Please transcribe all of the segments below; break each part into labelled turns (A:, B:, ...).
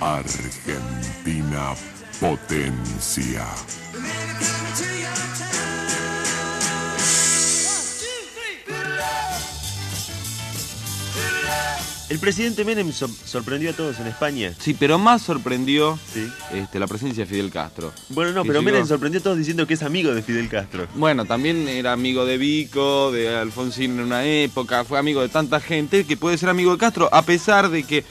A: Argentina potencia.
B: El presidente Menem sor- sorprendió a todos en España.
C: Sí, pero más sorprendió
B: Sí.
C: este, la presencia de Fidel Castro.
B: Bueno, no, pero
C: llegó-
B: Menem sorprendió a todos diciendo que es amigo de Fidel Castro.
C: Bueno, también era amigo de Vico, de Alfonsín en una época, fue amigo de tanta gente que puede ser amigo de Castro, a pesar de que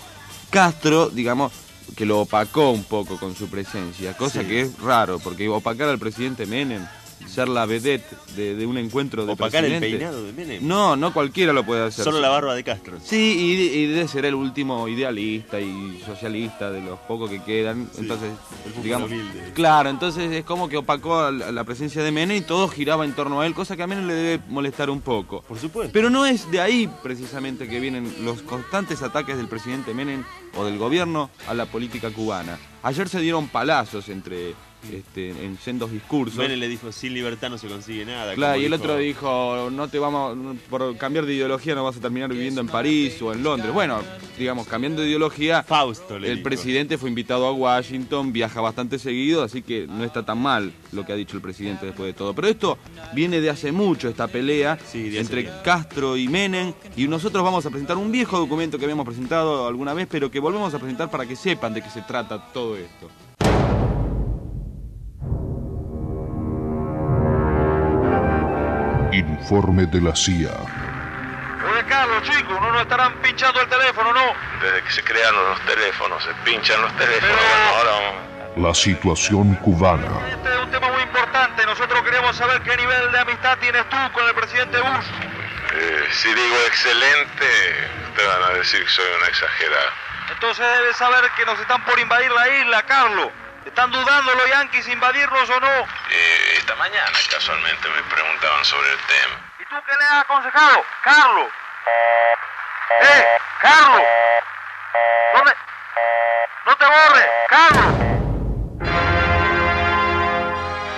C: Castro, digamos, que lo opacó un poco con su presencia, cosa
B: Sí.
C: que es raro, porque opacar al presidente Menem, ser la vedette de, de un encuentro de
B: Opacar el peinado de Menem.
C: No, no cualquiera lo puede hacer.
B: Solo la barba de Castro.
C: Sí, y, y debe ser el último idealista y socialista de los pocos que quedan.
B: Sí,
C: entonces,
B: el
C: digamos.
B: humilde.
C: Claro, entonces es como que opacó a la, a la presencia de Menem y todo giraba en torno a él, cosa que a Menem le debe molestar un poco.
B: Por supuesto.
C: Pero no es de ahí precisamente que vienen los constantes ataques del presidente Menem o del gobierno a la política cubana. Ayer se dieron palazos entre este, en sendos discursos.
B: Menem le dijo, sin libertad no se consigue nada.
C: Claro, y el otro dijo, no te vamos, por cambiar de ideología no vas a terminar viviendo en París o en Londres. Bueno, digamos, cambiando de ideología,
B: Fausto le
C: el
B: dijo.
C: presidente fue invitado a Washington, viaja bastante seguido, así que no está tan mal lo que ha dicho el presidente después de todo. Pero esto viene de hace mucho, esta pelea
B: Sí,
C: entre. Castro y Menem, y nosotros vamos a presentar un viejo documento que habíamos presentado alguna vez, pero que volvemos a presentar para que sepan de qué se trata todo esto.
A: Informe de la CIA.
D: Oye, Carlos, chicos, no nos estarán pinchando el teléfono, ¿no?
E: Desde que se crearon los teléfonos, se pinchan los teléfonos.
D: Pero-
E: Bueno, ahora
A: La situación cubana.
D: Este es un tema muy importante. Nosotros queremos saber qué nivel de amistad tienes tú con el presidente Bush.
E: eh, si digo excelente, te van a decir que soy un exagerado.
D: Entonces debes saber que nos están por invadir la isla, Carlos. ¿Están dudando los yanquis invadirnos o no?
E: Eh, esta mañana casualmente me preguntaban sobre el tema.
D: ¿Y tú qué le has aconsejado? Carlos. ¡Eh! ¡Carlos! ¿Dónde? ¡No te borres! ¡Carlos!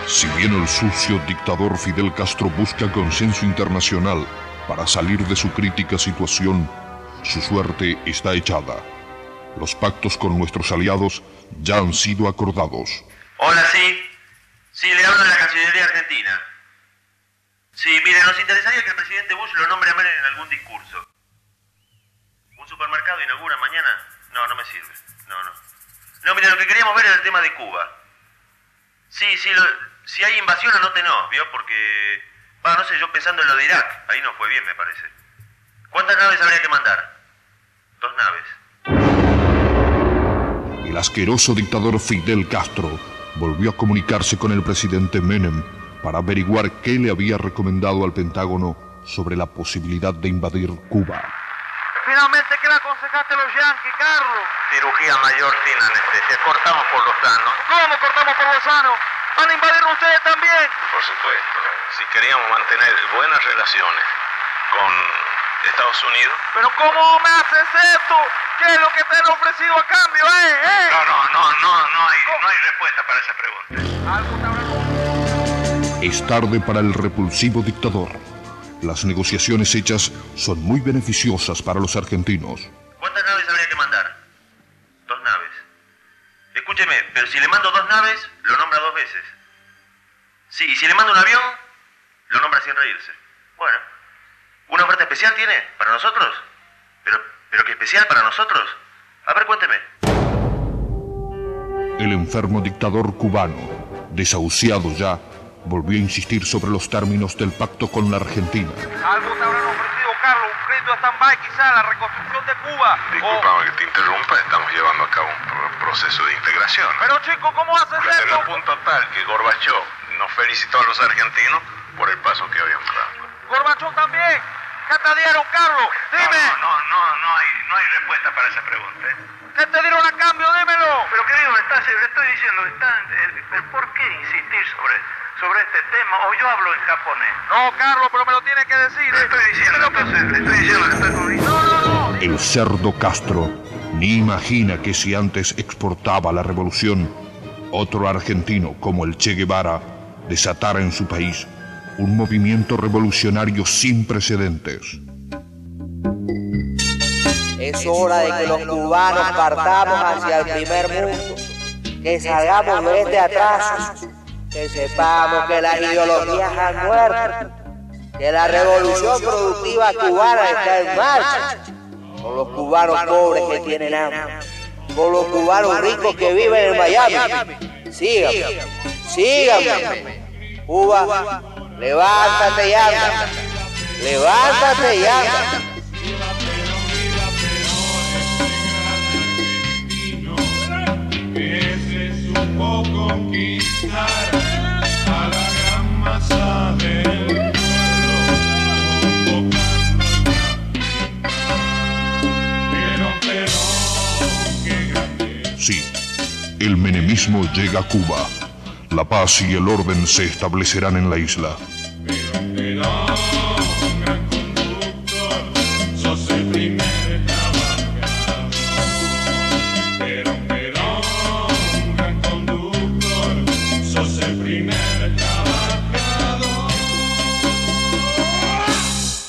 A: Si bien el sucio dictador Fidel Castro busca consenso internacional para salir de su crítica situación, su suerte está echada. Los pactos con nuestros aliados ya han sido acordados.
F: Hola, sí. Sí, le hablo de la Cancillería Argentina. Sí, mire, nos interesaría que el presidente Bush lo nombre a Menem en algún discurso. ¿Un supermercado inaugura mañana? No, no me sirve. No, no. No, mire, lo que queríamos ver era el tema de Cuba. Sí, sí, lo- si hay invasión, anótenos, ¿vio? Porque... Va, no sé, yo pensando en lo de Irak. Ahí no fue bien, me parece. ¿Cuántas naves habría que mandar? Dos naves.
A: El asqueroso dictador Fidel Castro volvió a comunicarse con el presidente Menem para averiguar qué le había recomendado al Pentágono sobre la posibilidad de invadir Cuba.
D: Finalmente, ¿qué le aconsejaste a los yanquis, Carlos?
E: Cirugía mayor sin anestesia. Cortamos por los sanos.
D: ¿Cómo cortamos por Lozano? ¿Van a invadirnos ustedes también?
E: Por supuesto. Si queríamos mantener buenas relaciones con Estados Unidos.
D: ¿Pero cómo me haces esto? ¿Qué es lo que te han ofrecido a cambio, eh? eh?
E: No, no, no, no, no hay, no hay respuesta para esa pregunta.
A: Es tarde para el repulsivo dictador. Las negociaciones hechas son muy beneficiosas para los argentinos.
F: ¿Cuántas naves habría que mandar? Dos naves. Escúcheme, pero si le mando dos naves, lo nombra dos veces. Sí, y si le mando un avión, lo nombra sin reírse. Bueno. ¿Una oferta especial tiene? ¿Para nosotros? ¿Pero, pero qué especial para nosotros? A ver, cuénteme.
A: El enfermo dictador cubano, desahuciado ya, volvió a insistir sobre los términos del pacto con la Argentina.
D: Algo te habrán ofrecido, Carlos, un crédito a stand-by quizá, la reconstrucción de Cuba. O-
E: Disculpame que te interrumpa, estamos llevando a cabo un pro- proceso de integración.
D: Pero chico, ¿cómo haces
E: Hasta
D: esto?
E: el punto tal que Gorbachov nos felicitó a los argentinos por el paso que habíamos dado.
D: Gorbachov también. ¿Qué te dieron, Carlos? Dime.
E: No, no, no, no hay, no hay respuesta para esa pregunta. ¿eh?
D: ¿Qué te dieron a cambio? Dímelo.
E: Pero querido, está, le estoy diciendo, está, el, el por qué insistir sobre, sobre este tema, o yo hablo en japonés.
D: No, Carlos, pero me lo tienes que decir.
E: Le
D: ¿eh?
E: estoy diciendo, entonces, le estoy diciendo, le estoy diciendo.
D: No, no, no.
A: El cerdo Castro ni imagina que si antes exportaba la revolución, otro argentino como el Che Guevara desatara en su país un movimiento revolucionario sin precedentes.
G: Es hora de que los cubanos partamos hacia el primer mundo, que salgamos de este atraso, que sepamos que las ideologías han muerto, que la revolución productiva cubana está en marcha, con los cubanos pobres que tienen hambre, con los cubanos ricos que viven en Miami. Síganme, síganme. Cuba, levántate y anda. Levántate y anda.
H: que se supo conquistar a la gran masa del pueblo, Pero, pero, qué grande.
A: Sí, el menemismo llega a Cuba. La paz y el orden se establecerán en la isla.
H: Pero, gran conductor, sos el primer trabajador. Pero, pero, gran conductor, sos el primer trabajador.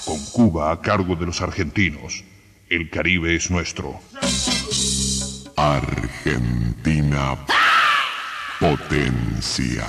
A: Con Cuba a cargo de los argentinos, el Caribe es nuestro.
I: Argentina potencia.